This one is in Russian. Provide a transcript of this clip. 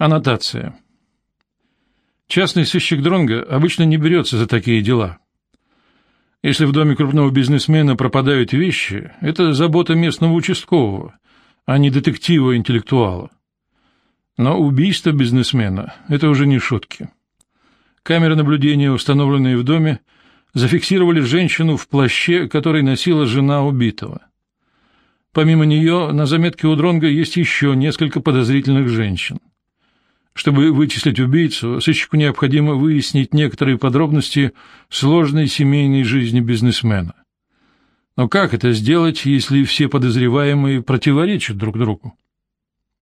Аннотация. Частный сыщик Дронга обычно не берется за такие дела. Если в доме крупного бизнесмена пропадают вещи, это забота местного участкового, а не детектива-интеллектуала. Но убийство бизнесмена — это уже не шутки. Камеры наблюдения, установленные в доме, зафиксировали женщину в плаще, который носила жена убитого. Помимо нее, на заметке у Дронга есть еще несколько подозрительных женщин. Чтобы вычислить убийцу, сыщику необходимо выяснить некоторые подробности сложной семейной жизни бизнесмена. Но как это сделать, если все подозреваемые противоречат друг другу?